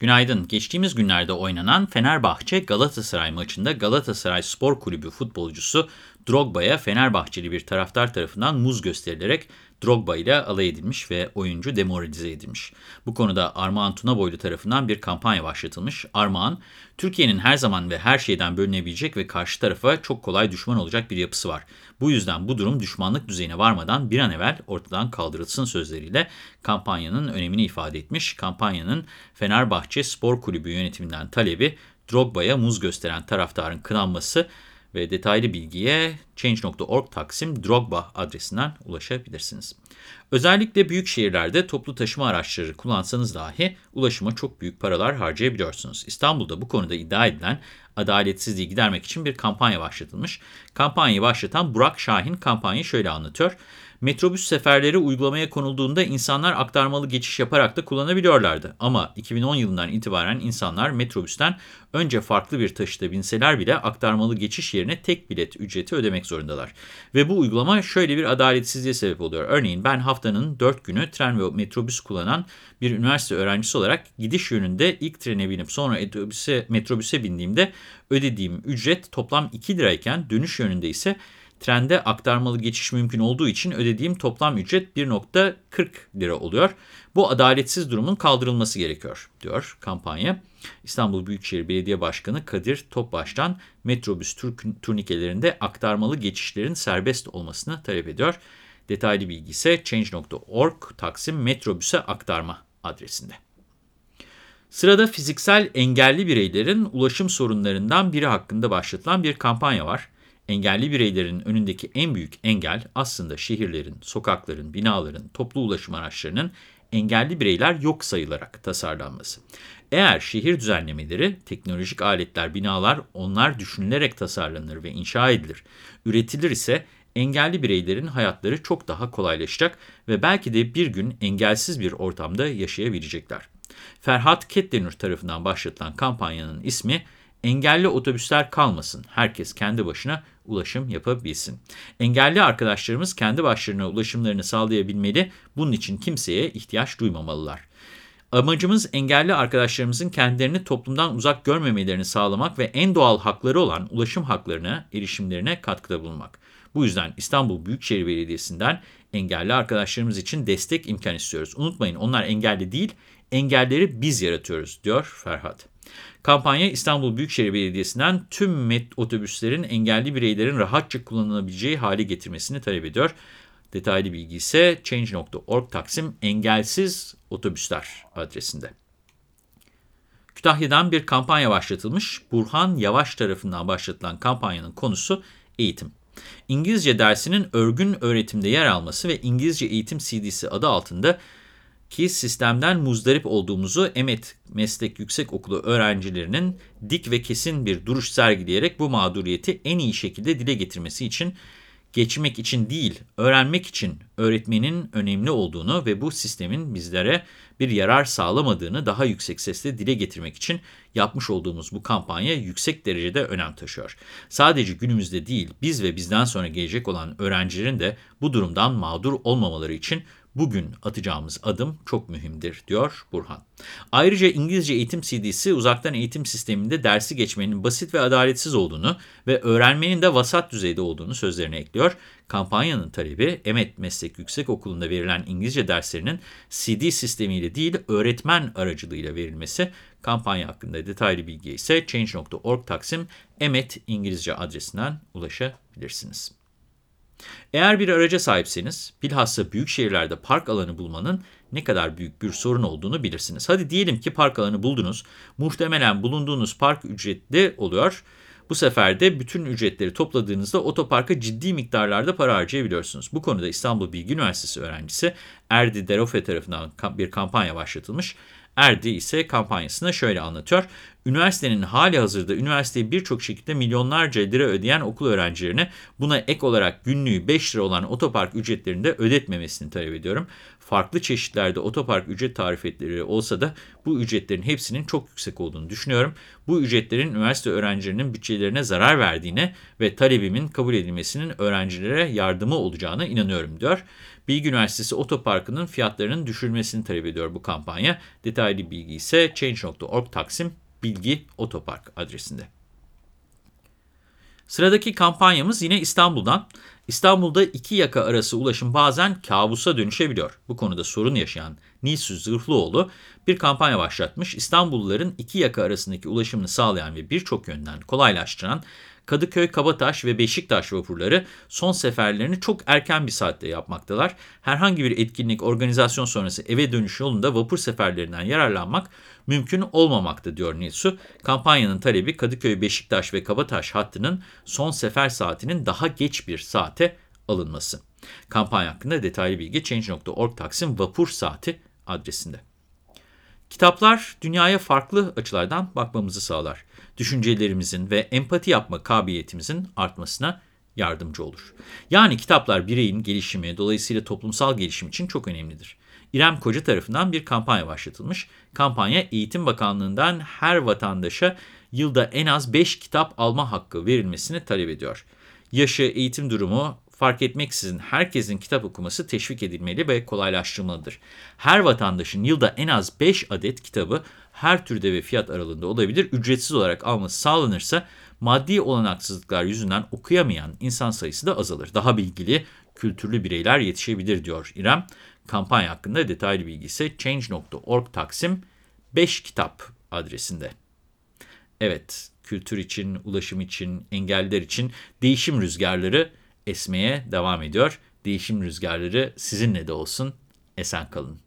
Günaydın. Geçtiğimiz günlerde oynanan Fenerbahçe-Galatasaray maçında Galatasaray Spor Kulübü futbolcusu Drogba'ya Fenerbahçeli bir taraftar tarafından muz gösterilerek Drogba ile alay edilmiş ve oyuncu demoralize edilmiş. Bu konuda Armağan Tunaboylu tarafından bir kampanya başlatılmış. Armağan, Türkiye'nin her zaman ve her şeyden bölünebilecek ve karşı tarafa çok kolay düşman olacak bir yapısı var. Bu yüzden bu durum düşmanlık düzeyine varmadan bir an evvel ortadan kaldırılsın sözleriyle kampanyanın önemini ifade etmiş. Kampanyanın Fenerbahçe Spor Kulübü yönetiminden talebi Drogba'ya muz gösteren taraftarın kınanması ve detaylı bilgiye change.org taksim drogba adresinden ulaşabilirsiniz. Özellikle büyük şehirlerde toplu taşıma araçları kullansanız dahi ulaşıma çok büyük paralar harcayabiliyorsunuz. İstanbul'da bu konuda iddia edilen adaletsizliği gidermek için bir kampanya başlatılmış. Kampanyayı başlatan Burak Şahin kampanyayı şöyle anlatıyor. Metrobüs seferleri uygulamaya konulduğunda insanlar aktarmalı geçiş yaparak da kullanabiliyorlardı. Ama 2010 yılından itibaren insanlar metrobüsten önce farklı bir taşıta binseler bile aktarmalı geçiş yerine tek bilet ücreti ödemek zorundalar. Ve bu uygulama şöyle bir adaletsizliğe sebep oluyor. Örneğin ben haftanın 4 günü tren ve metrobüs kullanan bir üniversite öğrencisi olarak gidiş yönünde ilk trene binip sonra metrobüse, metrobüse bindiğimde ödediğim ücret toplam 2 lirayken dönüş yönünde ise Trende aktarmalı geçiş mümkün olduğu için ödediğim toplam ücret 1.40 lira oluyor. Bu adaletsiz durumun kaldırılması gerekiyor, diyor kampanya. İstanbul Büyükşehir Belediye Başkanı Kadir Topbaş'tan metrobüs turnikelerinde aktarmalı geçişlerin serbest olmasını talep ediyor. Detaylı bilgi ise change.org taksim metrobüse aktarma adresinde. Sırada fiziksel engelli bireylerin ulaşım sorunlarından biri hakkında başlatılan bir kampanya var. Engelli bireylerin önündeki en büyük engel aslında şehirlerin, sokakların, binaların, toplu ulaşım araçlarının engelli bireyler yok sayılarak tasarlanması. Eğer şehir düzenlemeleri, teknolojik aletler, binalar onlar düşünülerek tasarlanır ve inşa edilir, üretilir ise engelli bireylerin hayatları çok daha kolaylaşacak ve belki de bir gün engelsiz bir ortamda yaşayabilecekler. Ferhat Ketlenür tarafından başlatılan kampanyanın ismi Engelli otobüsler kalmasın, herkes kendi başına ulaşım yapabilsin. Engelli arkadaşlarımız kendi başlarına ulaşımlarını sağlayabilmeli, bunun için kimseye ihtiyaç duymamalılar. Amacımız engelli arkadaşlarımızın kendilerini toplumdan uzak görmemelerini sağlamak ve en doğal hakları olan ulaşım haklarına, erişimlerine katkıda bulunmak. Bu yüzden İstanbul Büyükşehir Belediyesi'nden engelli arkadaşlarımız için destek imkan istiyoruz. Unutmayın onlar engelli değil, engelleri biz yaratıyoruz, diyor Ferhat. Kampanya İstanbul Büyükşehir Belediyesi'nden tüm met otobüslerin engelli bireylerin rahatça kullanılabileceği hale getirmesini talep ediyor. Detaylı bilgi ise change.org taksim engelsiz otobüsler adresinde. Kütahya'dan bir kampanya başlatılmış. Burhan Yavaş tarafından başlatılan kampanyanın konusu eğitim. İngilizce dersinin örgün öğretimde yer alması ve İngilizce Eğitim CD'si adı altında ki sistemden muzdarip olduğumuzu Emet Meslek Yüksek Okulu öğrencilerinin dik ve kesin bir duruş sergileyerek bu mağduriyeti en iyi şekilde dile getirmesi için geçmek için değil, öğrenmek için öğretmenin önemli olduğunu ve bu sistemin bizlere bir yarar sağlamadığını daha yüksek sesle dile getirmek için yapmış olduğumuz bu kampanya yüksek derecede önem taşıyor. Sadece günümüzde değil, biz ve bizden sonra gelecek olan öğrencilerin de bu durumdan mağdur olmamaları için Bugün atacağımız adım çok mühimdir, diyor Burhan. Ayrıca İngilizce eğitim CD'si uzaktan eğitim sisteminde dersi geçmenin basit ve adaletsiz olduğunu ve öğrenmenin de vasat düzeyde olduğunu sözlerine ekliyor. Kampanyanın talebi Emet Meslek Yüksek Okulu'nda verilen İngilizce derslerinin CD sistemiyle değil öğretmen aracılığıyla verilmesi. Kampanya hakkında detaylı bilgi ise change.org taksim emet İngilizce adresinden ulaşabilirsiniz. Eğer bir araca sahipseniz, bilhassa büyük şehirlerde park alanı bulmanın ne kadar büyük bir sorun olduğunu bilirsiniz. Hadi diyelim ki park alanı buldunuz. Muhtemelen bulunduğunuz park ücretli oluyor. Bu sefer de bütün ücretleri topladığınızda otoparka ciddi miktarlarda para harcayabiliyorsunuz. Bu konuda İstanbul Bilgi Üniversitesi öğrencisi Erdi Derofe tarafından bir kampanya başlatılmış. Erdi ise kampanyasını şöyle anlatıyor. Üniversitenin hali hazırda üniversiteye birçok şekilde milyonlarca lira ödeyen okul öğrencilerine buna ek olarak günlüğü 5 lira olan otopark ücretlerini de ödetmemesini talep ediyorum. Farklı çeşitlerde otopark ücret tarifetleri olsa da bu ücretlerin hepsinin çok yüksek olduğunu düşünüyorum. Bu ücretlerin üniversite öğrencilerinin bütçelerine zarar verdiğine ve talebimin kabul edilmesinin öğrencilere yardımı olacağına inanıyorum diyor. Bilgi Üniversitesi Otoparkı'nın fiyatlarının düşürülmesini talep ediyor bu kampanya. Detaylı bilgi ise change.org Taksim Bilgi Otopark adresinde. Sıradaki kampanyamız yine İstanbul'dan. İstanbul'da iki yaka arası ulaşım bazen kabusa dönüşebiliyor. Bu konuda sorun yaşayan Nilsu Zırhlıoğlu bir kampanya başlatmış. İstanbulluların iki yaka arasındaki ulaşımını sağlayan ve birçok yönden kolaylaştıran Kadıköy, Kabataş ve Beşiktaş vapurları son seferlerini çok erken bir saatte yapmaktalar. Herhangi bir etkinlik, organizasyon sonrası eve dönüş yolunda vapur seferlerinden yararlanmak mümkün olmamakta diyor Nilsu. Kampanyanın talebi Kadıköy, Beşiktaş ve Kabataş hattının son sefer saatinin daha geç bir saate alınması. Kampanya hakkında detaylı bilgi Change.org Taksim Vapur Saati adresinde. Kitaplar dünyaya farklı açılardan bakmamızı sağlar. Düşüncelerimizin ve empati yapma kabiliyetimizin artmasına yardımcı olur. Yani kitaplar bireyin gelişimi, dolayısıyla toplumsal gelişim için çok önemlidir. İrem Koca tarafından bir kampanya başlatılmış. Kampanya Eğitim Bakanlığı'ndan her vatandaşa yılda en az 5 kitap alma hakkı verilmesini talep ediyor. Yaşı, eğitim durumu, fark etmeksizin herkesin kitap okuması teşvik edilmeli ve kolaylaştırılmalıdır. Her vatandaşın yılda en az 5 adet kitabı her türde ve fiyat aralığında olabilir, ücretsiz olarak alması sağlanırsa maddi olanaksızlıklar yüzünden okuyamayan insan sayısı da azalır. Daha bilgili, kültürlü bireyler yetişebilir diyor İrem. Kampanya hakkında detaylı bilgi ise change.org Taksim 5 kitap adresinde. Evet, kültür için, ulaşım için, engelliler için değişim rüzgarları esmeye devam ediyor. Değişim rüzgarları sizinle de olsun. Esen kalın.